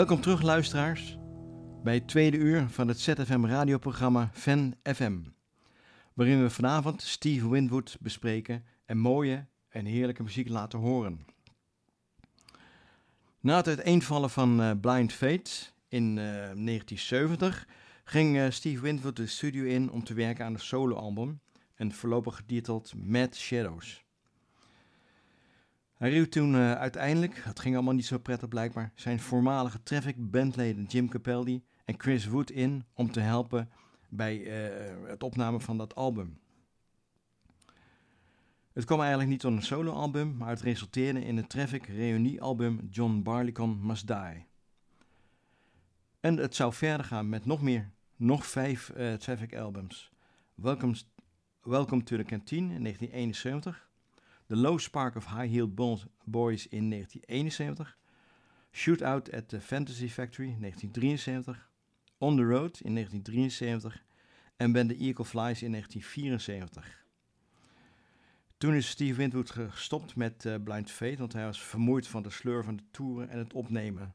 Welkom terug luisteraars bij het tweede uur van het ZFM radioprogramma Fan FM. Waarin we vanavond Steve Winwood bespreken en mooie en heerlijke muziek laten horen. Na het uiteenvallen van eh, Blind Fate in eh, 1970 ging eh, Steve Winwood de studio in om te werken aan een soloalbum en voorlopig getiteld Mad Shadows. Hij riep toen eh, uiteindelijk, het ging allemaal niet zo prettig blijkbaar, zijn voormalige Traffic bandleden Jim Capaldi en Chris Wood in om te helpen bij eh, het opname van dat album. Het kwam eigenlijk niet tot een soloalbum, maar het resulteerde in het Traffic reuniealbum John Barleycorn Must Die. En het zou verder gaan met nog meer, nog vijf eh, Traffic albums. Welcome, Welcome to the Canteen in 1971. The Low Spark of High Heeled Bo- Boys in 1971. Shootout at the Fantasy Factory 1973. On the Road in 1973. En When the Eagle Flies in 1974. Toen is Steve Winwood gestopt met eh, Blind Fate, want hij was vermoeid van de sleur van de toeren en het opnemen.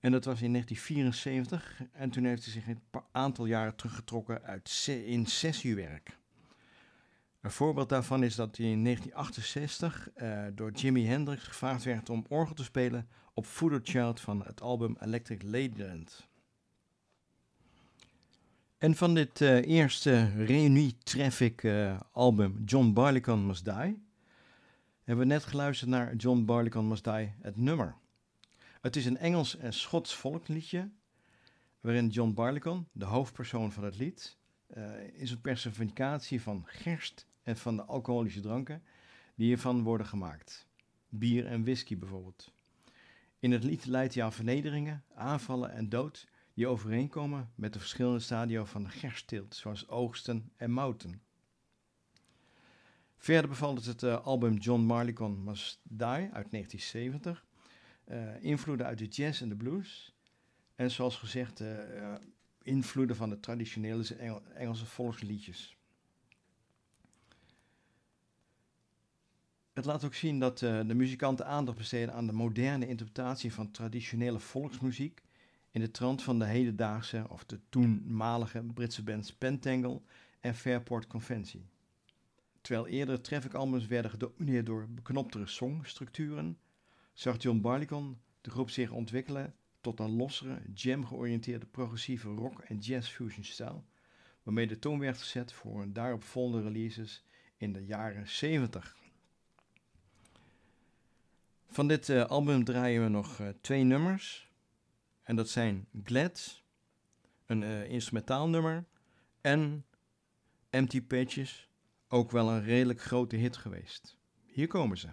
En dat was in 1974 en toen heeft hij zich een aantal jaren teruggetrokken uit in sessiewerk. Een voorbeeld daarvan is dat hij in 1968 eh, door Jimi Hendrix gevraagd werd om orgel te spelen op Voodoo Child van het album Electric Ladyland. En van dit eh, eerste Reunie Traffic eh, album John Barleycorn Must Die hebben we net geluisterd naar John Barleycorn Must Die, het nummer. Het is een Engels en Schots volksliedje waarin John Barleycorn, de hoofdpersoon van het lied, is een personificatie van gerst en van de alcoholische dranken die hiervan worden gemaakt. Bier en whisky bijvoorbeeld. In het lied leidt hij aan vernederingen, aanvallen en dood die overeenkomen met de verschillende stadia van de gerstteelt, zoals oogsten en mouten. Verder bevalt het eh, album John Barleycorn Must Die uit 1970. eh, invloeden uit de jazz en de blues. En zoals gezegd, eh, invloeden van de traditionele Engel- Engelse volksliedjes. Het laat ook zien dat eh, de muzikanten aandacht besteden aan de moderne interpretatie van traditionele volksmuziek in de trant van de hedendaagse of de toenmalige Britse bands Pentangle en Fairport Conventie. Terwijl eerdere traffic-albums werden gedomineerd door beknoptere songstructuren, zag John Barleycorn de groep zich ontwikkelen tot een lossere, jam-georiënteerde progressieve rock- en jazz-fusion-stijl, waarmee de toon werd gezet voor hun daaropvolgende releases in de jaren 70. Van dit eh, album draaien we nog eh, twee nummers. En dat zijn Glad, een eh, instrumentaal nummer, en Empty Pages, ook wel een redelijk grote hit geweest. Hier komen ze.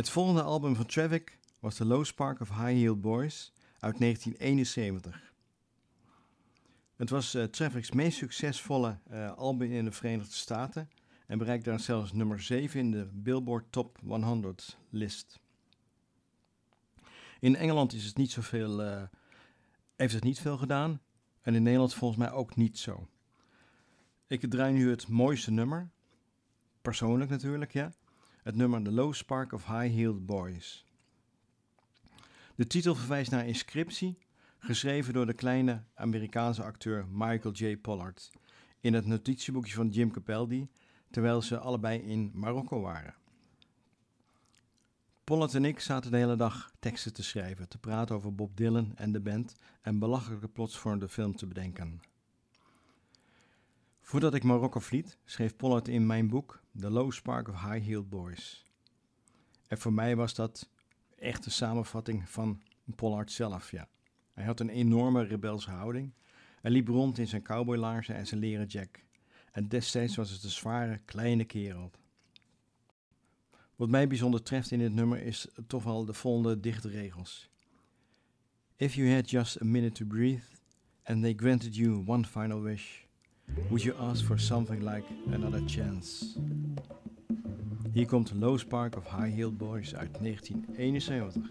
Het volgende album van Traffic was The Low Spark of High Heeled Boys uit 1971. Het was uh, Traffic's meest succesvolle uh, album in de Verenigde Staten en bereikte daar zelfs nummer 7 in de Billboard Top 100 list. In Engeland is het niet zoveel, uh, heeft het niet veel gedaan en in Nederland volgens mij ook niet zo. Ik draai nu het mooiste nummer, persoonlijk natuurlijk, ja. Het nummer The Low Spark of High Heeled Boys. De titel verwijst naar inscriptie, geschreven door de kleine Amerikaanse acteur Michael J. Pollard in het notitieboekje van Jim Capaldi, terwijl ze allebei in Marokko waren. Pollard en ik zaten de hele dag teksten te schrijven, te praten over Bob Dylan en de band en belachelijke plots voor de film te bedenken. Voordat ik Marokko vliet, schreef Pollard in mijn boek The Low Spark of High Heeled Boys. En voor mij was dat echt een samenvatting van Pollard zelf, ja. Hij had een enorme rebelse houding. Hij liep rond in zijn cowboylaarzen en zijn leren jack. En destijds was het een zware, kleine kerel. Wat mij bijzonder treft in dit nummer is toch wel de volgende dichte regels. If you had just a minute to breathe and they granted you one final wish, would you ask for something like another chance? Hier komt Low Spark of High Heeled Boys uit 1971.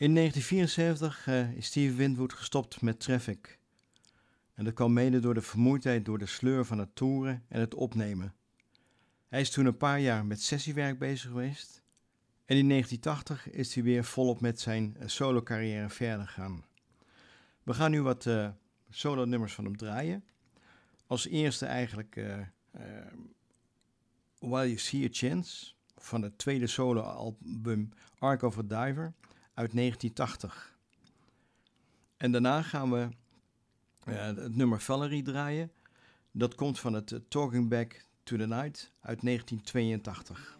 In 1974 eh, is Steve Winwood gestopt met Traffic. En dat kwam mede door de vermoeidheid door de sleur van het toeren en het opnemen. Hij is toen een paar jaar met sessiewerk bezig geweest. En in 1980 is hij weer volop met zijn eh, solo-carrière verder gegaan. We gaan nu wat eh, solo-nummers van hem draaien. Als eerste eigenlijk eh, While You See a Chance van het tweede solo-album Ark of a Diver uit 1980. En daarna gaan we eh, het nummer Valerie draaien. Dat komt van het eh, Talking Back to the Night uit 1982.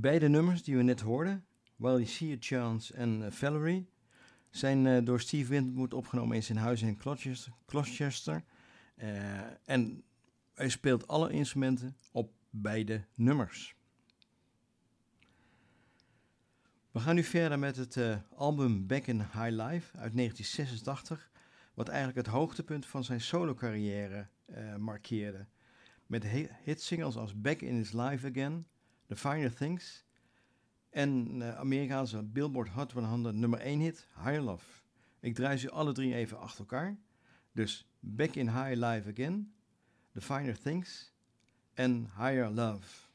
Beide nummers die we net hoorden, While You See a Chance en eh, Valerie, zijn eh, door Steve Winwood opgenomen in zijn huis in Gloucester. Eh, en hij speelt alle instrumenten op beide nummers. We gaan nu verder met het album Back in High Life uit 1986, wat eigenlijk het hoogtepunt van zijn solo-carrière markeerde. Met hitsingles als Back in His Life Again, The Finer Things en eh, Amerikaanse Billboard Hot 100 nummer 1 hit Higher Love. Ik draai ze alle drie even achter elkaar. Dus Back in High Life Again, The Finer Things en Higher Love.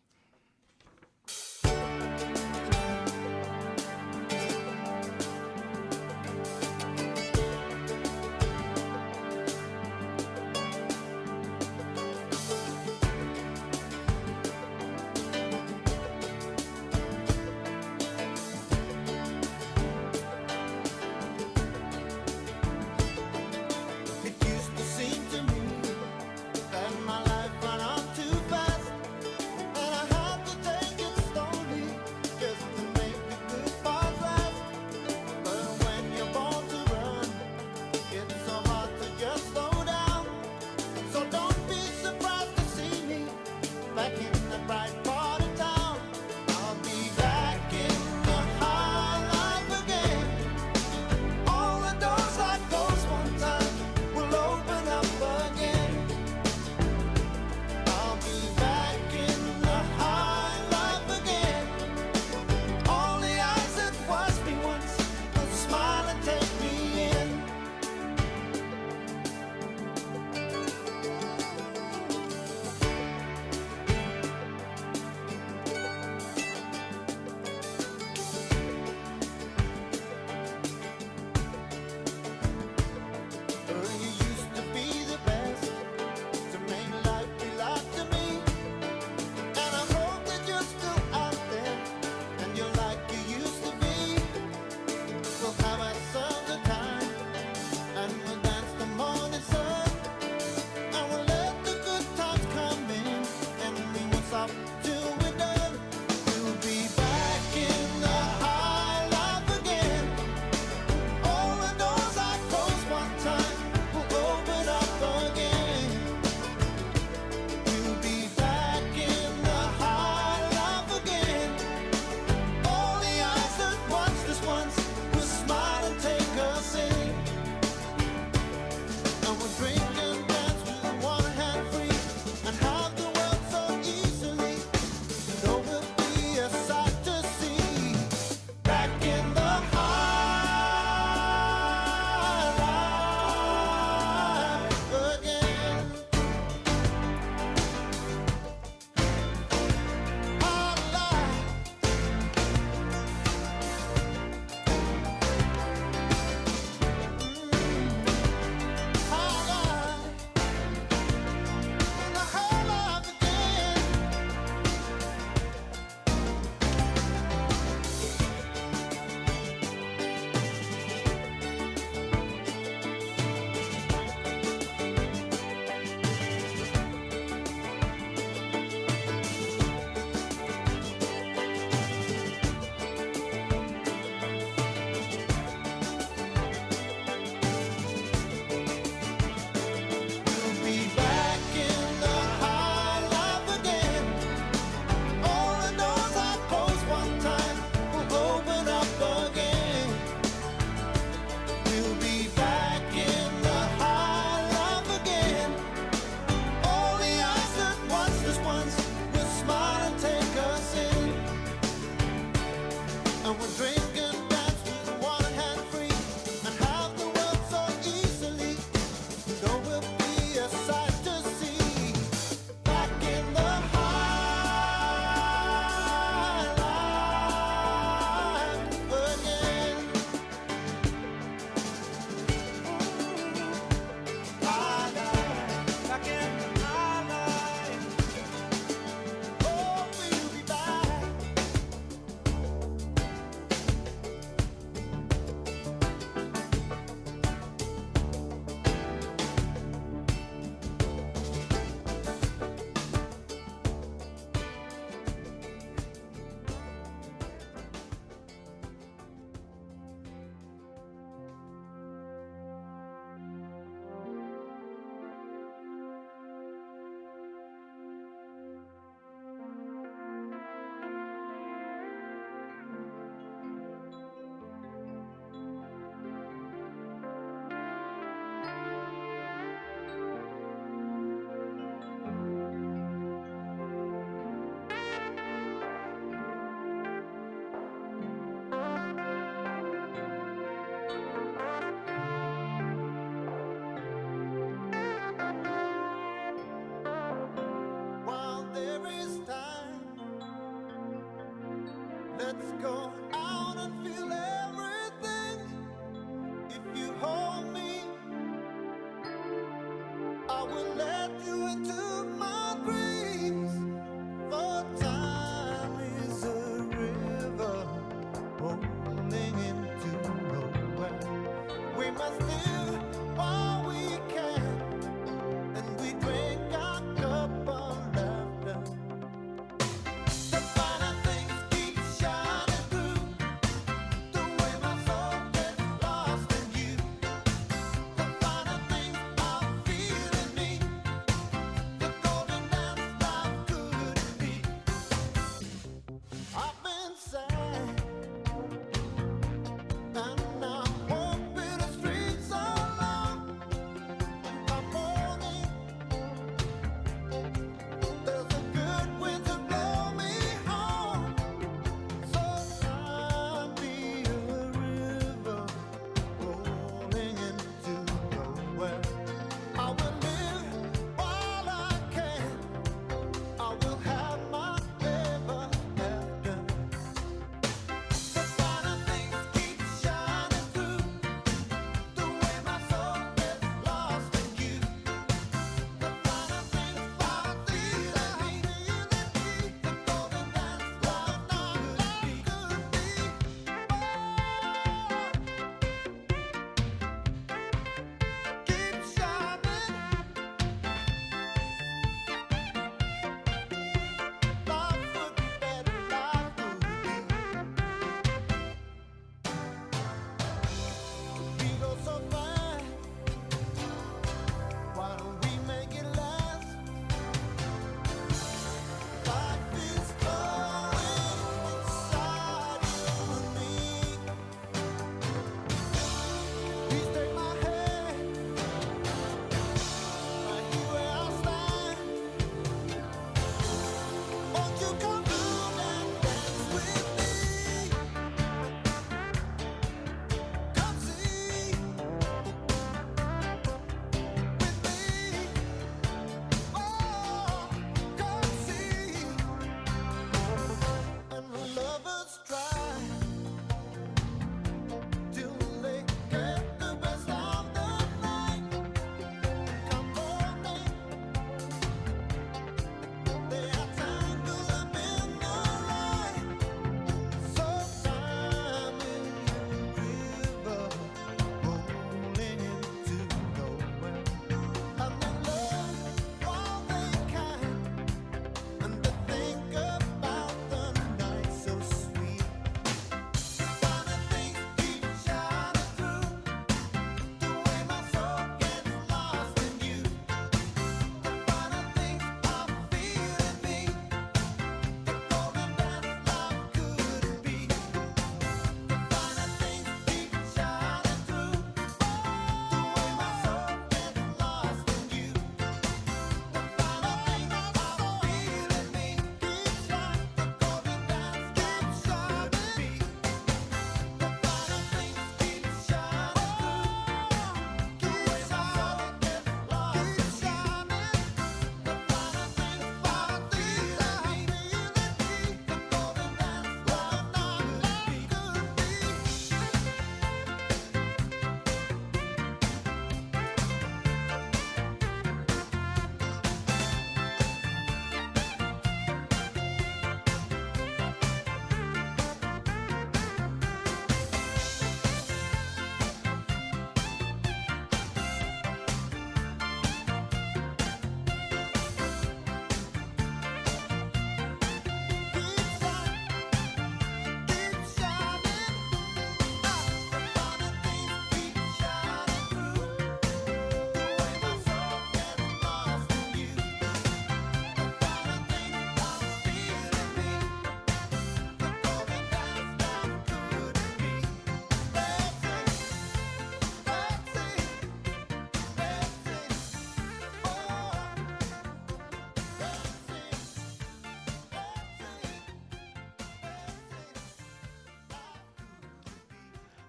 Let's go out and feel everything.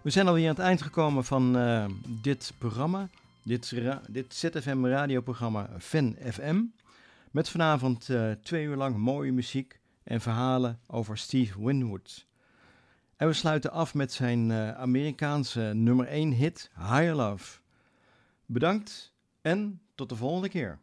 We zijn alweer aan het eind gekomen van eh, dit programma. Dit, dit ZFM radioprogramma Fan FM. Met vanavond eh, twee uur lang mooie muziek en verhalen over Steve Winwood. En we sluiten af met zijn eh, Amerikaanse nummer 1 hit Higher Love. Bedankt en tot de volgende keer.